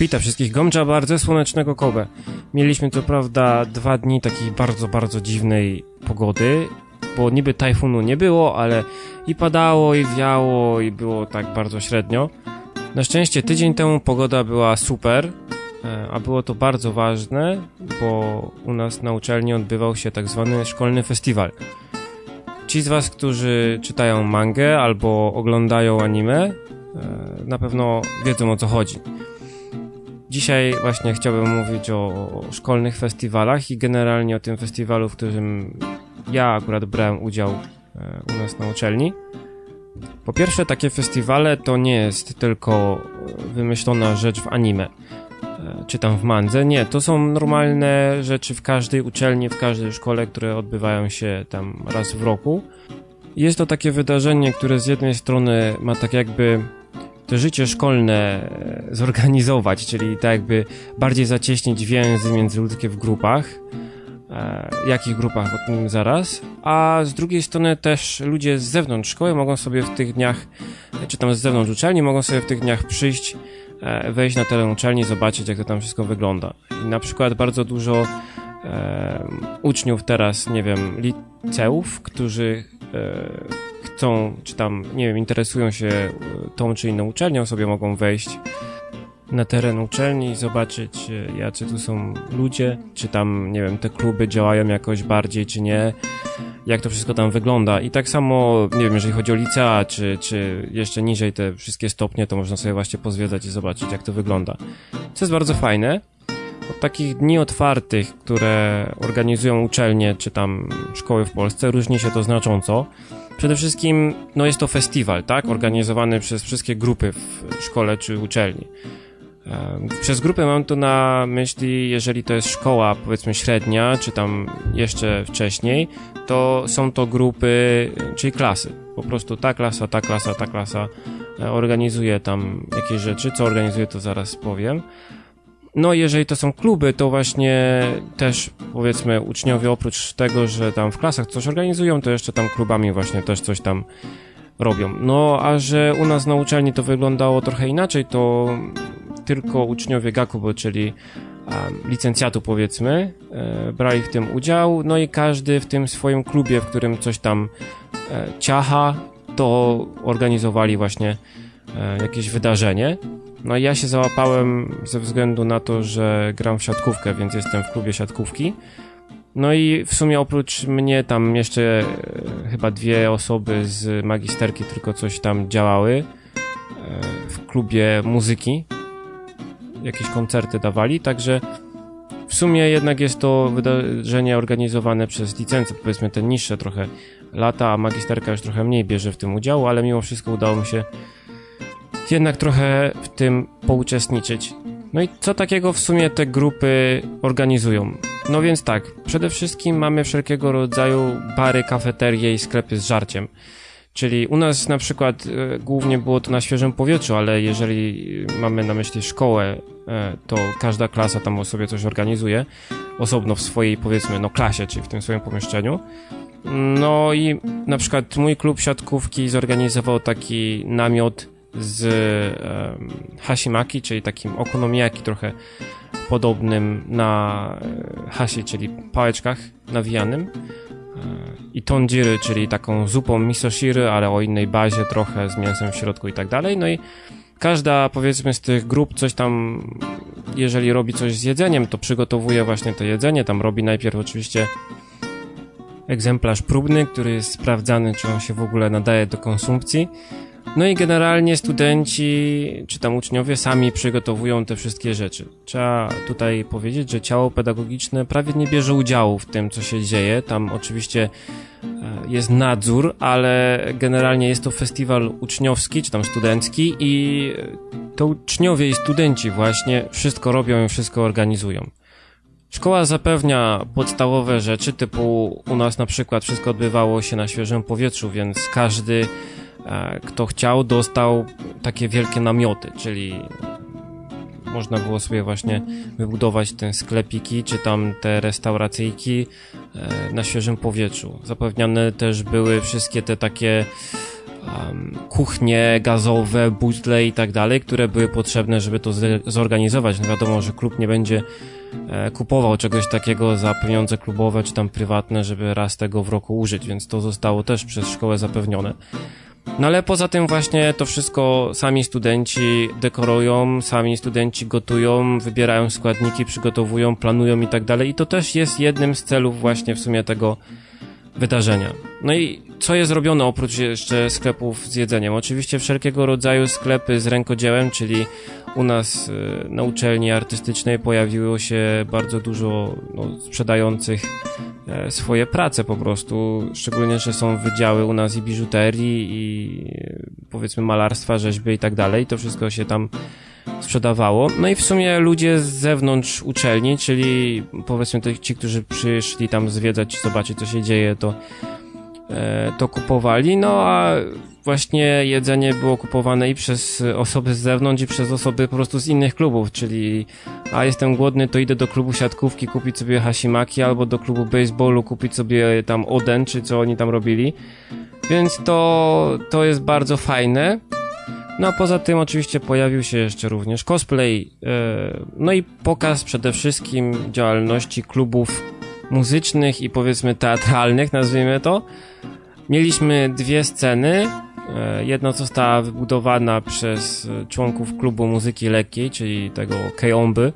Witam wszystkich, Gomcza bardzo słonecznego Kobe. Mieliśmy co prawda dwa dni takiej bardzo, bardzo dziwnej pogody, bo niby tajfunu nie było, ale i padało, i wiało, i było tak bardzo średnio. Na szczęście tydzień temu pogoda była super, a było to bardzo ważne, bo u nas na uczelni odbywał się tak zwany szkolny festiwal. Ci z Was, którzy czytają mangę albo oglądają anime, e, na pewno wiedzą o co chodzi. Dzisiaj właśnie chciałbym mówić o szkolnych festiwalach i generalnie o tym festiwalu, w którym ja akurat brałem udział e, u nas na uczelni. Po pierwsze, takie festiwale to nie jest tylko wymyślona rzecz w anime, e, czy tam w mandze. Nie, to są normalne rzeczy w każdej uczelni, w każdej szkole, które odbywają się tam raz w roku. Jest to takie wydarzenie, które z jednej strony ma tak jakby to życie szkolne e, zorganizować, czyli tak jakby bardziej zacieśnić więzy międzyludzkie w grupach. E, jakich grupach, o tym zaraz. A z drugiej strony też ludzie z zewnątrz szkoły mogą sobie w tych dniach, czy tam z zewnątrz uczelni, mogą sobie w tych dniach przyjść, e, wejść na teren uczelni, zobaczyć jak to tam wszystko wygląda. I na przykład bardzo dużo e, uczniów teraz, nie wiem, liceów, którzy e, chcą, czy tam, nie wiem, interesują się e, tą czy inną uczelnią, sobie mogą wejść na teren uczelni i zobaczyć, e, jacy tu są ludzie, czy tam, nie wiem, te kluby działają jakoś bardziej, czy nie, jak to wszystko tam wygląda. I tak samo, nie wiem, jeżeli chodzi o licea, czy, czy jeszcze niżej te wszystkie stopnie, to można sobie właśnie pozwiedzać i zobaczyć, jak to wygląda. Co jest bardzo fajne, od takich dni otwartych, które organizują uczelnie, czy tam szkoły w Polsce, różni się to znacząco. Przede wszystkim, no jest to festiwal, tak? Organizowany przez wszystkie grupy w szkole czy uczelni. Przez grupę mam tu na myśli, jeżeli to jest szkoła, powiedzmy średnia, czy tam jeszcze wcześniej, to są to grupy, czyli klasy. Po prostu ta klasa, ta klasa, ta klasa e, organizuje tam jakieś rzeczy. Co organizuje, to zaraz powiem. No, jeżeli to są kluby, to właśnie też powiedzmy uczniowie oprócz tego, że tam w klasach coś organizują, to jeszcze tam klubami właśnie też coś tam robią. No, a że u nas na uczelni to wyglądało trochę inaczej, to tylko uczniowie Gakubo, czyli um, licencjatu powiedzmy, e, brali w tym udział, no i każdy w tym swoim klubie, w którym coś tam e, ciacha, to organizowali właśnie e, jakieś wydarzenie. No i ja się załapałem ze względu na to, że gram w siatkówkę, więc jestem w klubie siatkówki. No i w sumie oprócz mnie tam jeszcze chyba dwie osoby z magisterki tylko coś tam działały w klubie muzyki. Jakieś koncerty dawali, także w sumie jednak jest to wydarzenie organizowane przez licencję, powiedzmy te niższe trochę lata, a magisterka już trochę mniej bierze w tym udziału, ale mimo wszystko udało mi się jednak trochę w tym pouczestniczyć. No i co takiego w sumie te grupy organizują? No więc tak, przede wszystkim mamy wszelkiego rodzaju bary, kafeterie i sklepy z żarciem. Czyli u nas na przykład e, głównie było to na świeżym powietrzu, ale jeżeli mamy na myśli szkołę, e, to każda klasa tam sobie coś organizuje, osobno w swojej powiedzmy no klasie, czyli w tym swoim pomieszczeniu. No i na przykład mój klub siatkówki zorganizował taki namiot z um, hashimaki, czyli takim okonomiyaki trochę podobnym na e, hashi, czyli pałeczkach nawijanym e, i tonjiry, czyli taką zupą misoshiry, ale o innej bazie trochę z mięsem w środku i tak dalej. No i każda powiedzmy z tych grup coś tam, jeżeli robi coś z jedzeniem, to przygotowuje właśnie to jedzenie. Tam robi najpierw oczywiście egzemplarz próbny, który jest sprawdzany, czy on się w ogóle nadaje do konsumpcji. No i generalnie studenci, czy tam uczniowie sami przygotowują te wszystkie rzeczy. Trzeba tutaj powiedzieć, że ciało pedagogiczne prawie nie bierze udziału w tym, co się dzieje. Tam oczywiście e, jest nadzór, ale generalnie jest to festiwal uczniowski, czy tam studencki i to uczniowie i studenci właśnie wszystko robią i wszystko organizują. Szkoła zapewnia podstawowe rzeczy, typu u nas na przykład wszystko odbywało się na świeżym powietrzu, więc każdy kto chciał, dostał takie wielkie namioty, czyli można było sobie właśnie wybudować te sklepiki, czy tam te restauracyjki e, na świeżym powietrzu. Zapewniane też były wszystkie te takie um, kuchnie gazowe, butle i tak dalej, które były potrzebne, żeby to zorganizować. No wiadomo, że klub nie będzie e, kupował czegoś takiego za pieniądze klubowe czy tam prywatne, żeby raz tego w roku użyć, więc to zostało też przez szkołę zapewnione. No ale poza tym właśnie to wszystko sami studenci dekorują, sami studenci gotują, wybierają składniki, przygotowują, planują i tak dalej. I to też jest jednym z celów właśnie w sumie tego wydarzenia. No i co jest robione oprócz jeszcze sklepów z jedzeniem? Oczywiście wszelkiego rodzaju sklepy z rękodziełem, czyli u nas y, na uczelni artystycznej pojawiło się bardzo dużo no, sprzedających e, swoje prace po prostu, szczególnie, że są wydziały u nas i biżuterii i powiedzmy malarstwa, rzeźby i tak dalej, to wszystko się tam sprzedawało. No i w sumie ludzie z zewnątrz uczelni, czyli powiedzmy ci, którzy przyszli tam zwiedzać, zobaczyć co się dzieje, to e, to kupowali, no a właśnie jedzenie było kupowane i przez osoby z zewnątrz i przez osoby po prostu z innych klubów, czyli a jestem głodny, to idę do klubu siatkówki kupić sobie hasimaki albo do klubu baseballu kupić sobie tam oden, czy co oni tam robili. Więc to, to jest bardzo fajne. No a poza tym oczywiście pojawił się jeszcze również cosplay, yy, no i pokaz przede wszystkim działalności klubów muzycznych i powiedzmy teatralnych, nazwijmy to. Mieliśmy dwie sceny. E, jedna została wybudowana przez członków klubu muzyki lekkiej, czyli tego Keomby.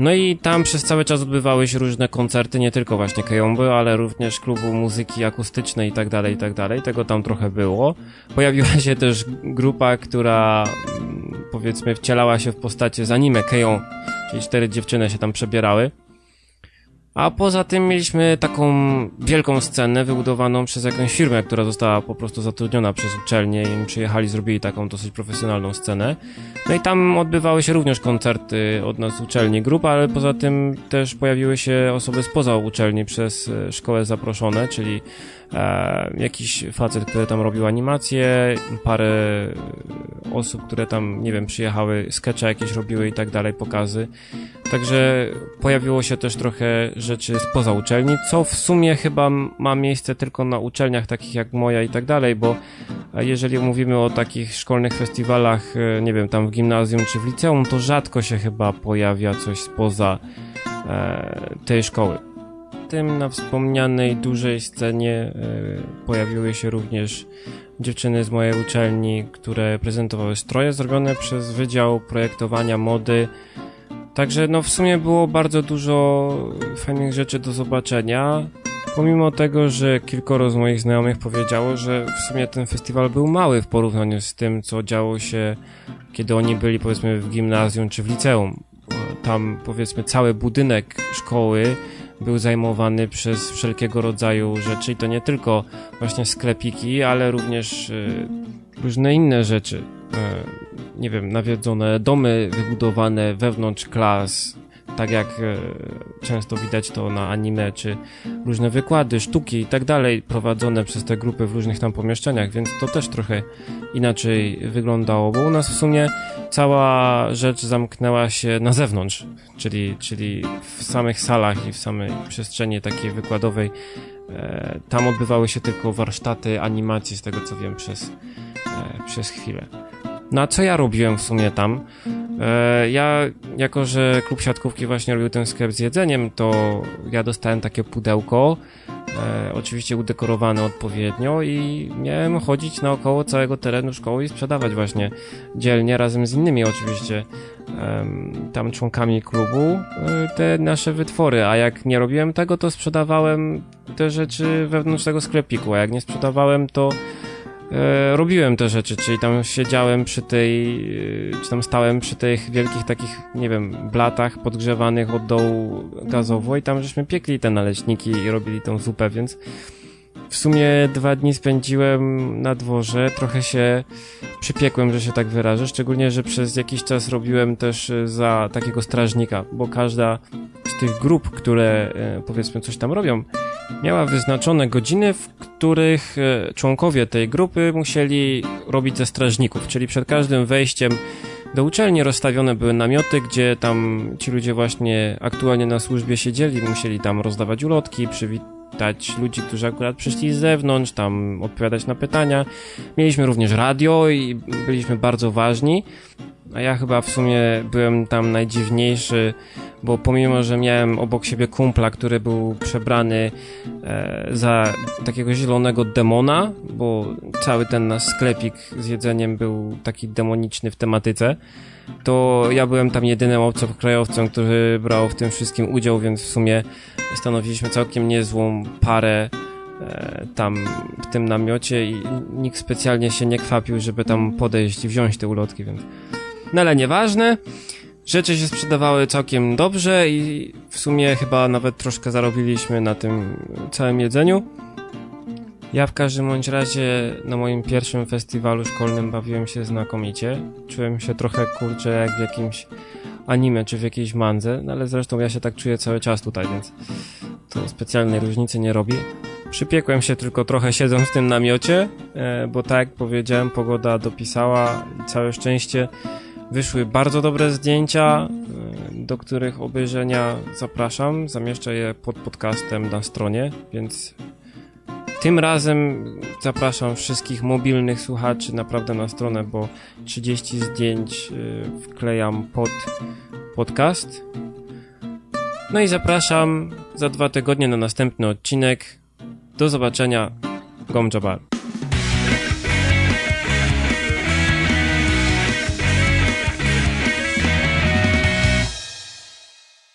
No i tam przez cały czas odbywały się różne koncerty, nie tylko właśnie Kejomby, ale również klubu muzyki akustycznej i tak dalej, i tak dalej. Tego tam trochę było. Pojawiła się też grupa, która mm, powiedzmy wcielała się w postacie z anime Kejon, czyli cztery dziewczyny się tam przebierały. A poza tym mieliśmy taką wielką scenę wybudowaną przez jakąś firmę, która została po prostu zatrudniona przez uczelnię i przyjechali, zrobili taką dosyć profesjonalną scenę. No i tam odbywały się również koncerty od nas uczelni grup, ale poza tym też pojawiły się osoby spoza uczelni przez e, szkołę zaproszone, czyli e, jakiś facet, który tam robił animacje, parę osób, które tam, nie wiem, przyjechały, skecze jakieś robiły i tak dalej, pokazy. Także pojawiło się też trochę rzeczy spoza uczelni, co w sumie chyba ma miejsce tylko na uczelniach takich jak moja i tak dalej, bo jeżeli mówimy o takich szkolnych festiwalach, e, nie wiem, tam w gimnazjum czy w liceum, to rzadko się chyba pojawia coś spoza e, tej szkoły. Tym na wspomnianej dużej scenie e, pojawiły się również dziewczyny z mojej uczelni, które prezentowały stroje zrobione przez Wydział Projektowania Mody Także no w sumie było bardzo dużo fajnych rzeczy do zobaczenia. Pomimo tego, że kilkoro z moich znajomych powiedziało, że w sumie ten festiwal był mały w porównaniu z tym, co działo się, kiedy oni byli powiedzmy w gimnazjum czy w liceum. Tam powiedzmy cały budynek szkoły był zajmowany przez wszelkiego rodzaju rzeczy i to nie tylko właśnie sklepiki, ale również y, różne inne rzeczy. E, nie wiem, nawiedzone domy wybudowane wewnątrz klas, tak jak e, często widać to na anime, czy różne wykłady, sztuki i tak dalej, prowadzone przez te grupy w różnych tam pomieszczeniach, więc to też trochę inaczej wyglądało, bo u nas w sumie cała rzecz zamknęła się na zewnątrz, czyli, czyli w samych salach i w samej przestrzeni takiej wykładowej. E, tam odbywały się tylko warsztaty animacji, z tego co wiem, przez, przez chwilę. No a co ja robiłem w sumie tam? E, ja, jako że klub siatkówki właśnie robił ten sklep z jedzeniem, to ja dostałem takie pudełko, e, oczywiście udekorowane odpowiednio i miałem chodzić naokoło całego terenu szkoły i sprzedawać właśnie dzielnie razem z innymi oczywiście e, tam członkami klubu e, te nasze wytwory, a jak nie robiłem tego, to sprzedawałem te rzeczy wewnątrz tego sklepiku, a jak nie sprzedawałem, to e, robiłem te rzeczy, czyli tam siedziałem przy tej, e, czy tam stałem przy tych wielkich takich, nie wiem, blatach podgrzewanych od dołu gazowo i tam żeśmy piekli te naleśniki i robili tą zupę, więc w sumie dwa dni spędziłem na dworze, trochę się przypiekłem, że się tak wyrażę, szczególnie, że przez jakiś czas robiłem też e, za takiego strażnika, bo każda z tych grup, które e, powiedzmy coś tam robią, miała wyznaczone godziny, w których e, członkowie tej grupy musieli robić ze strażników, czyli przed każdym wejściem do uczelni rozstawione były namioty, gdzie tam ci ludzie właśnie aktualnie na służbie siedzieli, musieli tam rozdawać ulotki, przywitać ludzi, którzy akurat przyszli z zewnątrz, tam odpowiadać na pytania. Mieliśmy również radio i byliśmy bardzo ważni. A ja chyba w sumie byłem tam najdziwniejszy, bo pomimo, że miałem obok siebie kumpla, który był przebrany e, za takiego zielonego demona, bo cały ten nasz sklepik z jedzeniem był taki demoniczny w tematyce, to ja byłem tam jedynym obcokrajowcem, który brał w tym wszystkim udział, więc w sumie stanowiliśmy całkiem niezłą parę e, tam w tym namiocie i nikt specjalnie się nie kwapił, żeby tam podejść i wziąć te ulotki, więc no ale nieważne. Rzeczy się sprzedawały całkiem dobrze i w sumie chyba nawet troszkę zarobiliśmy na tym całym jedzeniu. Ja w każdym bądź razie na moim pierwszym festiwalu szkolnym bawiłem się znakomicie. Czułem się trochę kurczę jak w jakimś anime czy w jakiejś mandze, no ale zresztą ja się tak czuję cały czas tutaj, więc to specjalnej różnicy nie robi. Przypiekłem się tylko trochę siedząc w tym namiocie, e, bo tak jak powiedziałem, pogoda dopisała całe szczęście. Wyszły bardzo dobre zdjęcia, y, do których obejrzenia zapraszam. Zamieszczę je pod podcastem na stronie, więc tym razem zapraszam wszystkich mobilnych słuchaczy naprawdę na stronę, bo 30 zdjęć y, wklejam pod podcast. No i zapraszam za dwa tygodnie na następny odcinek. Do zobaczenia. Gomjabar.